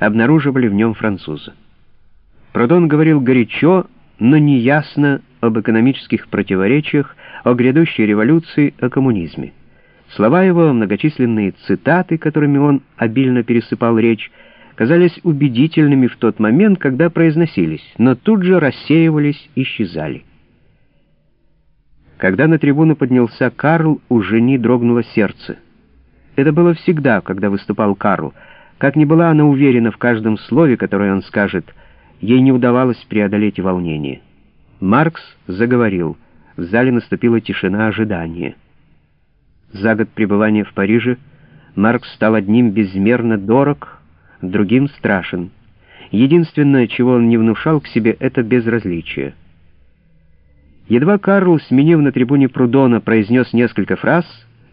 обнаруживали в нем француза. Продон говорил горячо, но неясно об экономических противоречиях, о грядущей революции, о коммунизме. Слова его, многочисленные цитаты, которыми он обильно пересыпал речь, казались убедительными в тот момент, когда произносились, но тут же рассеивались, исчезали. Когда на трибуну поднялся Карл, у жени дрогнуло сердце. Это было всегда, когда выступал Карл. Как ни была она уверена в каждом слове, которое он скажет, ей не удавалось преодолеть волнение. Маркс заговорил. В зале наступила тишина ожидания. За год пребывания в Париже Маркс стал одним безмерно дорог, другим страшен. Единственное, чего он не внушал к себе, это безразличие. Едва Карл, сменив на трибуне Прудона, произнес несколько фраз,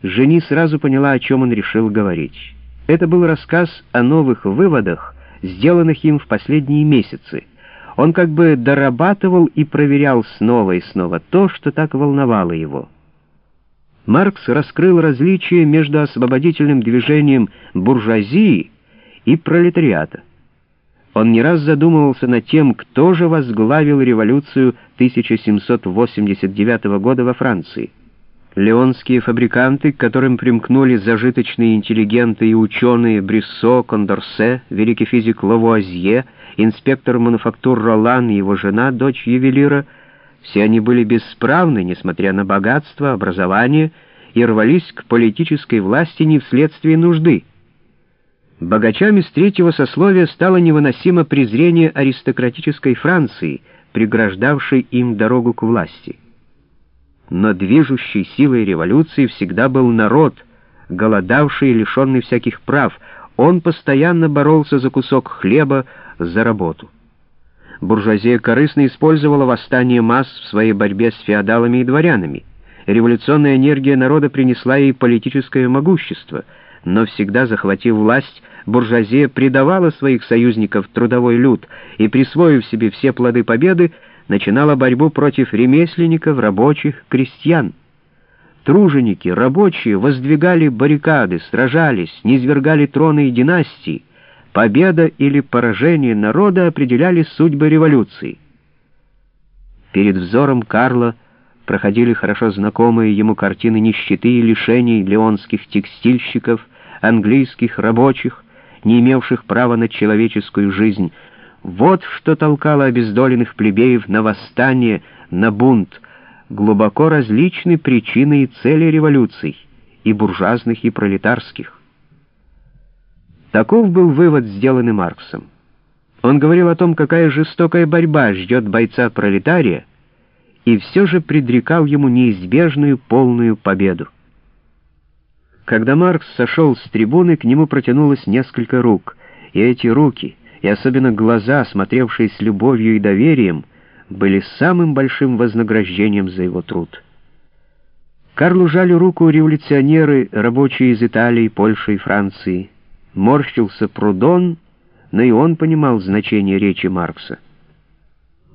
Жени сразу поняла, о чем он решил говорить. Это был рассказ о новых выводах, сделанных им в последние месяцы. Он как бы дорабатывал и проверял снова и снова то, что так волновало его. Маркс раскрыл различие между освободительным движением буржуазии и пролетариата. Он не раз задумывался над тем, кто же возглавил революцию 1789 года во Франции. Леонские фабриканты, к которым примкнули зажиточные интеллигенты и ученые Бриссо, Кондорсе, великий физик Лавуазье, инспектор мануфактур Ролан и его жена, дочь ювелира, все они были бесправны, несмотря на богатство, образование, и рвались к политической власти не вследствие нужды. Богачами с третьего сословия стало невыносимо презрение аристократической Франции, преграждавшей им дорогу к власти. Но движущей силой революции всегда был народ, голодавший и лишенный всяких прав. Он постоянно боролся за кусок хлеба, за работу. Буржуазия корыстно использовала восстание масс в своей борьбе с феодалами и дворянами. Революционная энергия народа принесла ей политическое могущество — но всегда захватив власть, буржуазия предавала своих союзников трудовой люд и, присвоив себе все плоды победы, начинала борьбу против ремесленников, рабочих, крестьян. Труженики, рабочие воздвигали баррикады, сражались, низвергали троны и династии. Победа или поражение народа определяли судьбы революции. Перед взором Карла проходили хорошо знакомые ему картины нищеты и лишений леонских текстильщиков, английских рабочих, не имевших права на человеческую жизнь. Вот что толкало обездоленных плебеев на восстание, на бунт, глубоко различны причины и цели революций, и буржуазных, и пролетарских. Таков был вывод, сделанный Марксом. Он говорил о том, какая жестокая борьба ждет бойца-пролетария, и все же предрекал ему неизбежную полную победу. Когда Маркс сошел с трибуны, к нему протянулось несколько рук, и эти руки, и особенно глаза, смотревшие с любовью и доверием, были самым большим вознаграждением за его труд. Карлу жали руку революционеры, рабочие из Италии, Польши и Франции. Морщился Прудон, но и он понимал значение речи Маркса.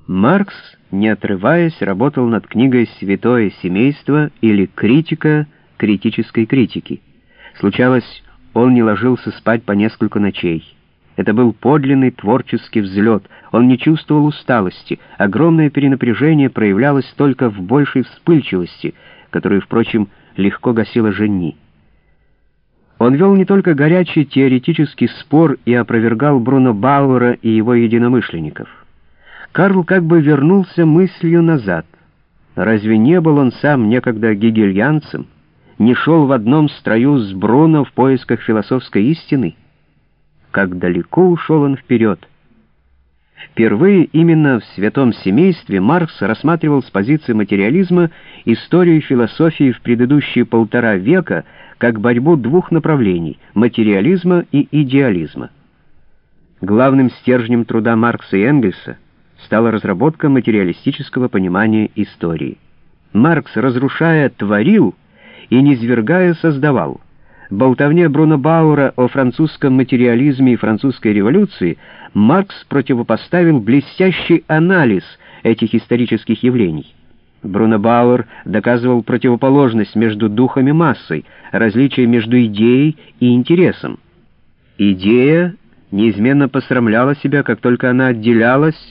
Маркс, не отрываясь, работал над книгой «Святое семейство» или «Критика критической критики». Случалось, он не ложился спать по несколько ночей. Это был подлинный творческий взлет. Он не чувствовал усталости. Огромное перенапряжение проявлялось только в большей вспыльчивости, которую, впрочем, легко гасила Жени. Он вел не только горячий теоретический спор и опровергал Бруно Бауэра и его единомышленников. Карл как бы вернулся мыслью назад. Разве не был он сам некогда гегельянцем, не шел в одном строю с Бруно в поисках философской истины? Как далеко ушел он вперед! Впервые именно в «Святом семействе» Маркс рассматривал с позиции материализма историю философии в предыдущие полтора века как борьбу двух направлений — материализма и идеализма. Главным стержнем труда Маркса и Энгельса — стала разработка материалистического понимания истории. Маркс, разрушая, творил и, низвергая, создавал. Болтовне Бруно Бауэра о французском материализме и французской революции Маркс противопоставил блестящий анализ этих исторических явлений. Бруно Бауэр доказывал противоположность между духом и массой, различие между идеей и интересом. Идея неизменно посрамляла себя, как только она отделялась